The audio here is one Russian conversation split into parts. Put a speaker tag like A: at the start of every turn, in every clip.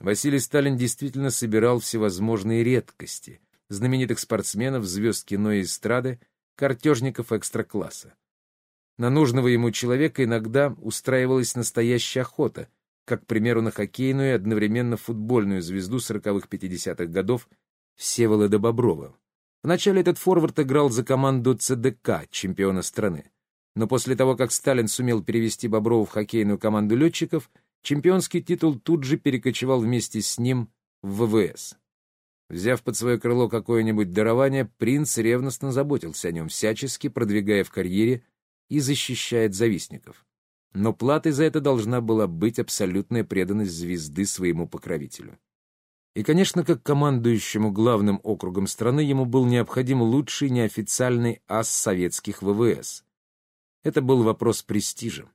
A: Василий Сталин действительно собирал всевозможные редкости, знаменитых спортсменов, звезд кино и эстрады, картежников экстра-класса. На нужного ему человека иногда устраивалась настоящая охота, как, к примеру, на хоккейную и одновременно футбольную звезду 40-х-50-х годов Всеволода Боброва. Вначале этот форвард играл за команду ЦДК, чемпиона страны. Но после того, как Сталин сумел перевести Боброва в хоккейную команду летчиков, чемпионский титул тут же перекочевал вместе с ним в ВВС. Взяв под свое крыло какое-нибудь дарование, принц ревностно заботился о нем, всячески продвигая в карьере и защищая от завистников. Но платой за это должна была быть абсолютная преданность звезды своему покровителю. И, конечно, как командующему главным округом страны ему был необходим лучший неофициальный ас советских ВВС. Это был вопрос престижа.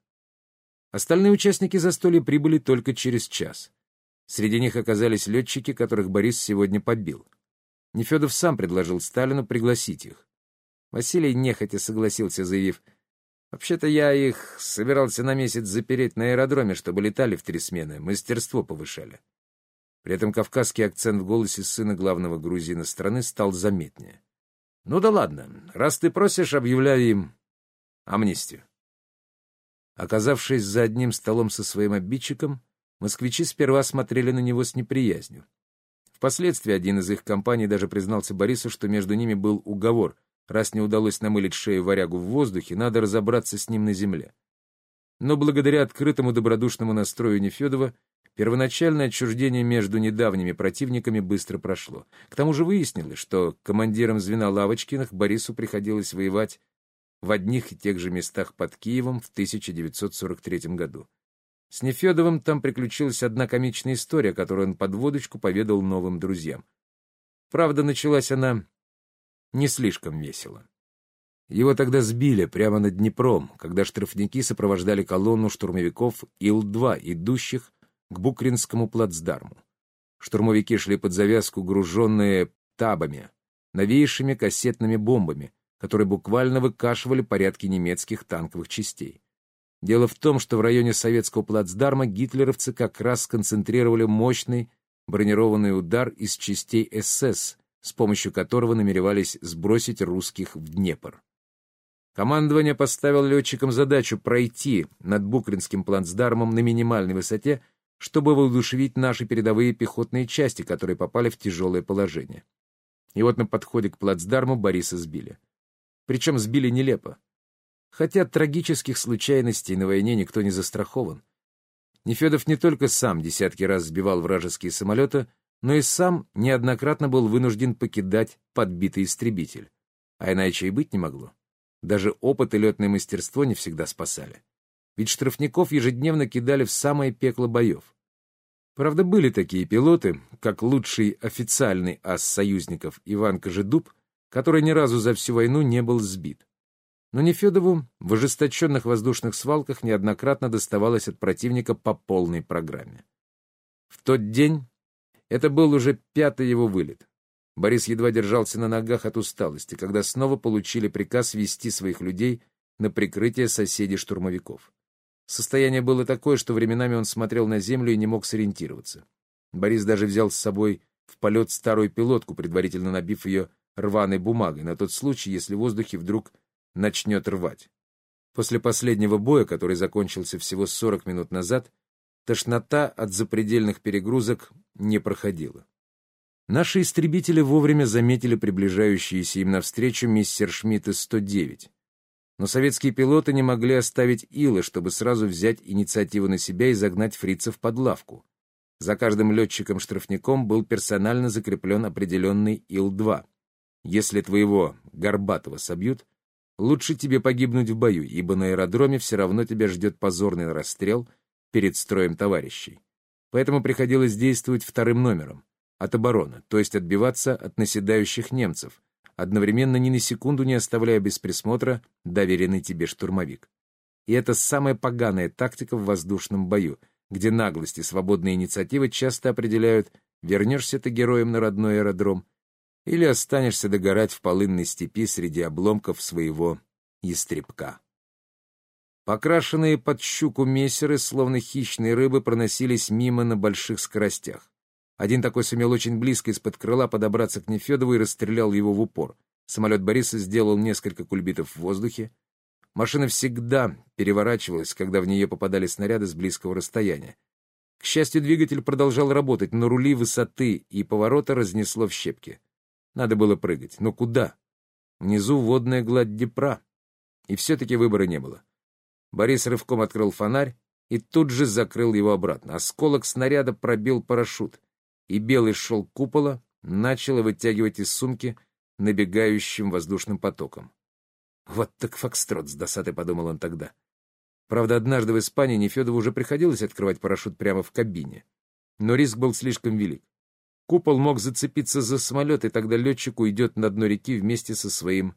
A: Остальные участники застолья прибыли только через час. Среди них оказались летчики, которых Борис сегодня побил. Нефедов сам предложил Сталину пригласить их. Василий нехотя согласился, заявив, «Вообще-то я их собирался на месяц запереть на аэродроме, чтобы летали в три смены, мастерство повышали». При этом кавказский акцент в голосе сына главного грузина страны стал заметнее. «Ну да ладно, раз ты просишь, объявляю им амнистию». Оказавшись за одним столом со своим обидчиком, москвичи сперва смотрели на него с неприязнью. Впоследствии один из их компаний даже признался Борису, что между ними был уговор. Раз не удалось намылить шею варягу в воздухе, надо разобраться с ним на земле. Но благодаря открытому добродушному настрою Нефедова Первоначальное отчуждение между недавними противниками быстро прошло. К тому же выяснилось, что командиром звена Лавочкиных Борису приходилось воевать в одних и тех же местах под Киевом в 1943 году. С Нефедовым там приключилась одна комичная история, которую он под водочку поведал новым друзьям. Правда, началась она не слишком весело. Его тогда сбили прямо над Днепром, когда штрафники сопровождали колонну штурмовиков Ил-2, идущих к Букринскому плацдарму. Штурмовики шли под завязку, груженные табами, новейшими кассетными бомбами, которые буквально выкашивали порядки немецких танковых частей. Дело в том, что в районе советского плацдарма гитлеровцы как раз сконцентрировали мощный бронированный удар из частей СС, с помощью которого намеревались сбросить русских в Днепр. Командование поставило летчикам задачу пройти над Букринским плацдармом на минимальной высоте чтобы воодушевить наши передовые пехотные части, которые попали в тяжелое положение. И вот на подходе к плацдарму Бориса сбили. Причем сбили нелепо. Хотя от трагических случайностей на войне никто не застрахован. Нефедов не только сам десятки раз сбивал вражеские самолеты, но и сам неоднократно был вынужден покидать подбитый истребитель. А иначе и быть не могло. Даже опыт и летное мастерство не всегда спасали ведь штрафников ежедневно кидали в самое пекло боев. Правда, были такие пилоты, как лучший официальный ас союзников Иван Кожедуб, который ни разу за всю войну не был сбит. Но Нефедову в ожесточенных воздушных свалках неоднократно доставалось от противника по полной программе. В тот день это был уже пятый его вылет. Борис едва держался на ногах от усталости, когда снова получили приказ вести своих людей на прикрытие соседей-штурмовиков. Состояние было такое, что временами он смотрел на землю и не мог сориентироваться. Борис даже взял с собой в полет старую пилотку, предварительно набив ее рваной бумагой, на тот случай, если в воздухе вдруг начнет рвать. После последнего боя, который закончился всего 40 минут назад, тошнота от запредельных перегрузок не проходила. Наши истребители вовремя заметили приближающиеся им навстречу мистер Шмидта-109. Но советские пилоты не могли оставить Илы, чтобы сразу взять инициативу на себя и загнать фрицев под лавку. За каждым летчиком-штрафником был персонально закреплен определенный Ил-2. Если твоего Горбатого собьют, лучше тебе погибнуть в бою, ибо на аэродроме все равно тебя ждет позорный расстрел перед строем товарищей. Поэтому приходилось действовать вторым номером, от обороны, то есть отбиваться от наседающих немцев, одновременно ни на секунду не оставляя без присмотра доверенный тебе штурмовик. И это самая поганая тактика в воздушном бою, где наглость и свободная инициатива часто определяют, вернешься ты героем на родной аэродром или останешься догорать в полынной степи среди обломков своего ястребка. Покрашенные под щуку мессеры, словно хищные рыбы, проносились мимо на больших скоростях. Один такой сумел очень близко из-под крыла подобраться к Нефедову и расстрелял его в упор. Самолет Бориса сделал несколько кульбитов в воздухе. Машина всегда переворачивалась, когда в нее попадали снаряды с близкого расстояния. К счастью, двигатель продолжал работать, но рули высоты и поворота разнесло в щепки. Надо было прыгать. Но куда? Внизу водная гладь Днепра. И все-таки выбора не было. Борис рывком открыл фонарь и тут же закрыл его обратно. Осколок снаряда пробил парашют и белый шелк купола начало вытягивать из сумки набегающим воздушным потоком. «Вот так фокстрот!» — с досадой подумал он тогда. Правда, однажды в Испании Нефедову уже приходилось открывать парашют прямо в кабине. Но риск был слишком велик. Купол мог зацепиться за самолет, и тогда летчик уйдет на дно реки вместе со своим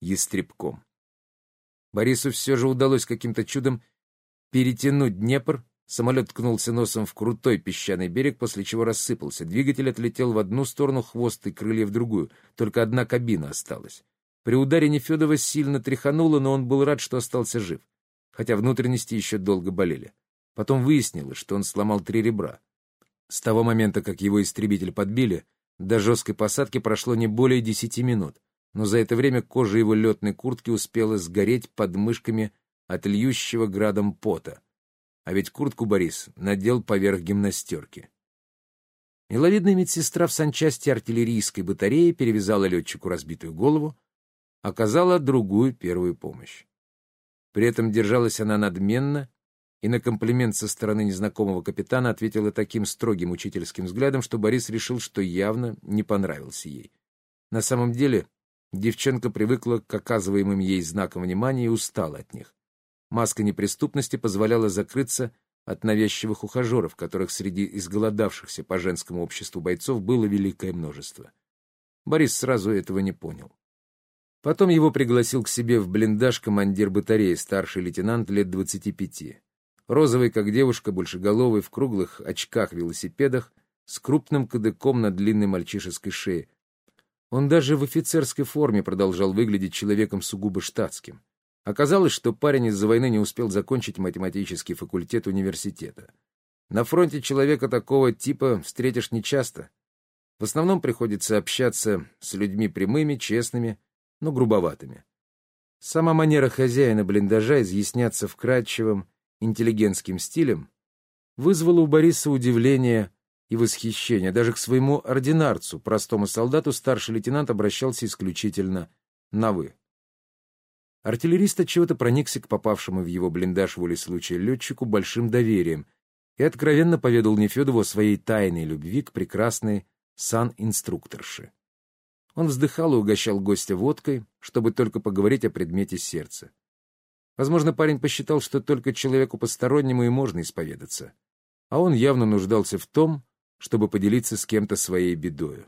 A: ястребком. Борису все же удалось каким-то чудом перетянуть Днепр Самолет ткнулся носом в крутой песчаный берег, после чего рассыпался. Двигатель отлетел в одну сторону, хвост и крылья в другую. Только одна кабина осталась. При ударе Нефедова сильно тряхануло, но он был рад, что остался жив. Хотя внутренности еще долго болели. Потом выяснилось, что он сломал три ребра. С того момента, как его истребитель подбили, до жесткой посадки прошло не более десяти минут. Но за это время кожа его летной куртки успела сгореть под мышками от льющего градом пота. А ведь куртку Борис надел поверх гимнастерки. Миловидная медсестра в санчасти артиллерийской батареи перевязала летчику разбитую голову, оказала другую первую помощь. При этом держалась она надменно и на комплимент со стороны незнакомого капитана ответила таким строгим учительским взглядом, что Борис решил, что явно не понравился ей. На самом деле девчонка привыкла к оказываемым ей знакам внимания и устала от них. Маска неприступности позволяла закрыться от навязчивых ухажеров, которых среди изголодавшихся по женскому обществу бойцов было великое множество. Борис сразу этого не понял. Потом его пригласил к себе в блиндаж командир батареи, старший лейтенант лет двадцати пяти. Розовый, как девушка, большеголовый, в круглых очках-велосипедах, с крупным кадыком на длинной мальчишеской шее. Он даже в офицерской форме продолжал выглядеть человеком сугубо штатским. Оказалось, что парень из-за войны не успел закончить математический факультет университета. На фронте человека такого типа встретишь нечасто. В основном приходится общаться с людьми прямыми, честными, но грубоватыми. Сама манера хозяина блиндажа изъясняться вкрадчивым, интеллигентским стилем вызвала у Бориса удивление и восхищение. Даже к своему ординарцу, простому солдату, старший лейтенант обращался исключительно на «вы». Артиллерист отчего-то проникся к попавшему в его блиндаж воле случая летчику большим доверием и откровенно поведал Нефедову о своей тайной любви к прекрасной сан-инструкторше. Он вздыхал и угощал гостя водкой, чтобы только поговорить о предмете сердца. Возможно, парень посчитал, что только человеку постороннему и можно исповедаться, а он явно нуждался в том, чтобы поделиться с кем-то своей бедою.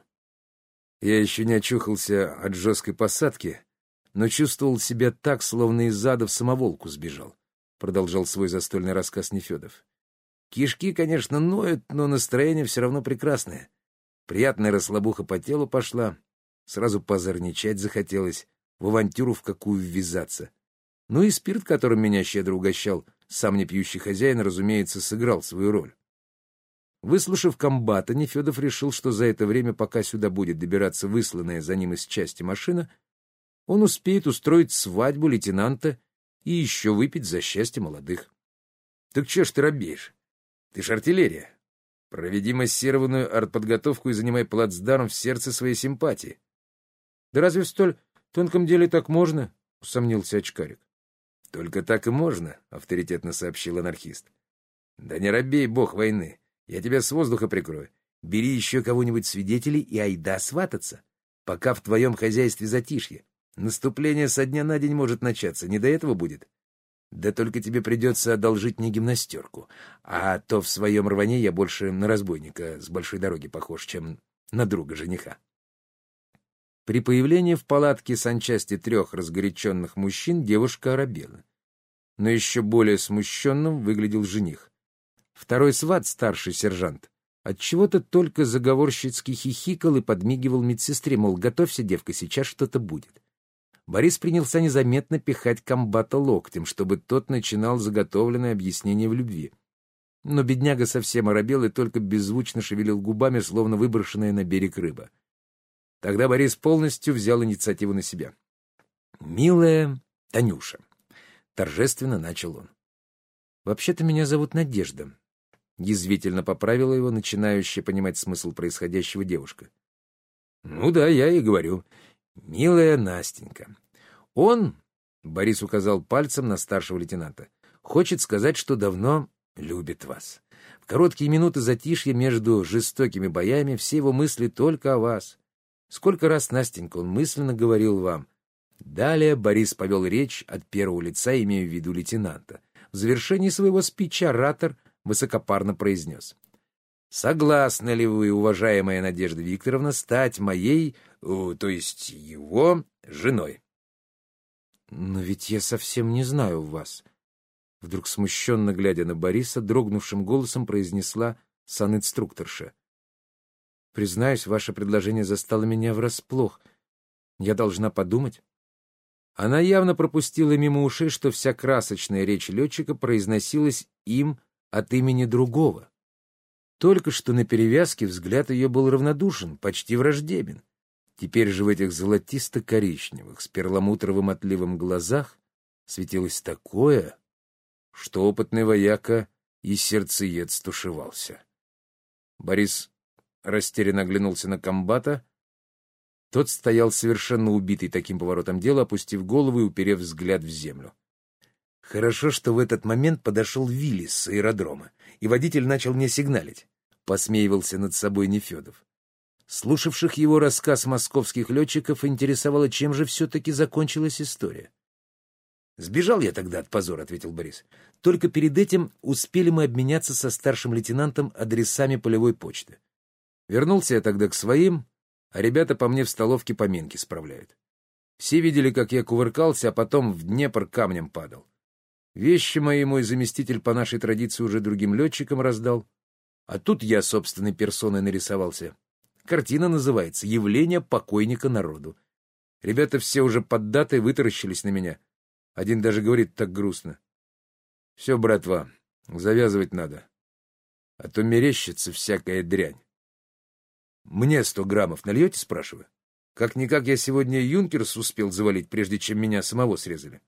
A: Я еще не очухался от жесткой посадки, но чувствовал себя так, словно из ада в самоволку сбежал, — продолжал свой застольный рассказ Нефедов. Кишки, конечно, ноют, но настроение все равно прекрасное. Приятная расслабуха по телу пошла, сразу позорничать захотелось, в авантюру в какую ввязаться. Ну и спирт, которым меня щедро угощал, сам не пьющий хозяин, разумеется, сыграл свою роль. Выслушав комбата, Нефедов решил, что за это время, пока сюда будет добираться высланная за ним из части машина, он успеет устроить свадьбу лейтенанта и еще выпить за счастье молодых. Так че ж ты робеешь? Ты ж артиллерия. Проведи массированную артподготовку и занимай плацдарм в сердце своей симпатии. — Да разве в столь тонком деле так можно? — усомнился очкарик. — Только так и можно, — авторитетно сообщил анархист. — Да не робей, бог войны. Я тебя с воздуха прикрою. Бери еще кого-нибудь свидетелей и айда свататься, пока в твоем хозяйстве затишье. Наступление со дня на день может начаться, не до этого будет. Да только тебе придется одолжить мне гимнастерку, а то в своем рване я больше на разбойника с большой дороги похож, чем на друга жениха. При появлении в палатке санчасти трех разгоряченных мужчин девушка оробела. Но еще более смущенным выглядел жених. Второй сват, старший сержант, отчего-то только заговорщицки хихикал и подмигивал медсестре, мол, готовься, девка, сейчас что-то будет. Борис принялся незаметно пихать комбата локтем, чтобы тот начинал заготовленное объяснение в любви. но бедняга совсем оробел и только беззвучно шевелил губами, словно выброшенная на берег рыба. Тогда Борис полностью взял инициативу на себя. «Милая Танюша», — торжественно начал он. «Вообще-то меня зовут Надежда», — язвительно поправила его начинающая понимать смысл происходящего девушка. «Ну да, я и говорю. Милая Настенька. Он, — Борис указал пальцем на старшего лейтенанта, — хочет сказать, что давно любит вас. В короткие минуты затишья между жестокими боями все его мысли только о вас. Сколько раз, Настенька, он мысленно говорил вам. Далее Борис повел речь от первого лица, имея в виду лейтенанта. В завершении своего спича оратор высокопарно произнес. «Согласны ли вы, уважаемая Надежда Викторовна, стать моей, то есть его, женой?» «Но ведь я совсем не знаю вас», — вдруг смущенно глядя на Бориса, дрогнувшим голосом произнесла санинструкторша. Признаюсь, ваше предложение застало меня врасплох. Я должна подумать. Она явно пропустила мимо ушей, что вся красочная речь летчика произносилась им от имени другого. Только что на перевязке взгляд ее был равнодушен, почти враждебен. Теперь же в этих золотисто-коричневых, с перламутровым отливом глазах светилось такое, что опытный вояка и сердцеед стушевался. Борис растерянно оглянулся на комбата. Тот стоял совершенно убитый таким поворотом дела, опустив голову и уперев взгляд в землю. Хорошо, что в этот момент подошел Виллис с аэродрома, и водитель начал мне сигналить. Посмеивался над собой Нефедов. Слушавших его рассказ московских летчиков интересовало, чем же все-таки закончилась история. «Сбежал я тогда от позора», — ответил Борис. «Только перед этим успели мы обменяться со старшим лейтенантом адресами полевой почты. Вернулся я тогда к своим, а ребята по мне в столовке поминки справляют. Все видели, как я кувыркался, а потом в Днепр камнем падал. Вещи мои мой заместитель по нашей традиции уже другим летчикам раздал. А тут я собственной персоной нарисовался. Картина называется «Явление покойника народу». Ребята все уже под датой вытаращились на меня. Один даже говорит так грустно. «Все, братва, завязывать надо, а то мерещится всякая дрянь». «Мне сто граммов нальете?» — спрашиваю. «Как-никак я сегодня юнкерс успел завалить, прежде чем меня самого срезали».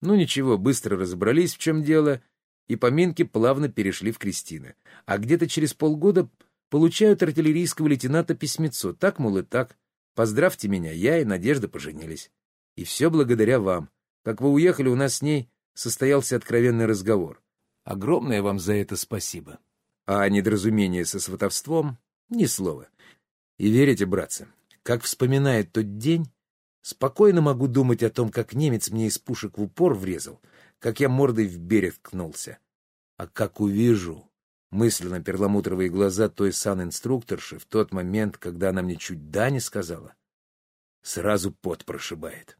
A: Ну ничего, быстро разобрались, в чем дело, и поминки плавно перешли в крестины. А где-то через полгода получают артиллерийского лейтенанта письмецо. Так, мол, и так. Поздравьте меня, я и Надежда поженились. И все благодаря вам. Как вы уехали, у нас с ней состоялся откровенный разговор. Огромное вам за это спасибо. А недоразумение со сватовством ни слова. И верите, братцы, как вспоминает тот день, спокойно могу думать о том, как немец мне из пушек в упор врезал, как я мордой в берег ткнулся. А как увижу мысленно перламутровые глаза той сан-инструкторши в тот момент, когда она мне чуть «да» не сказала, сразу пот прошибает.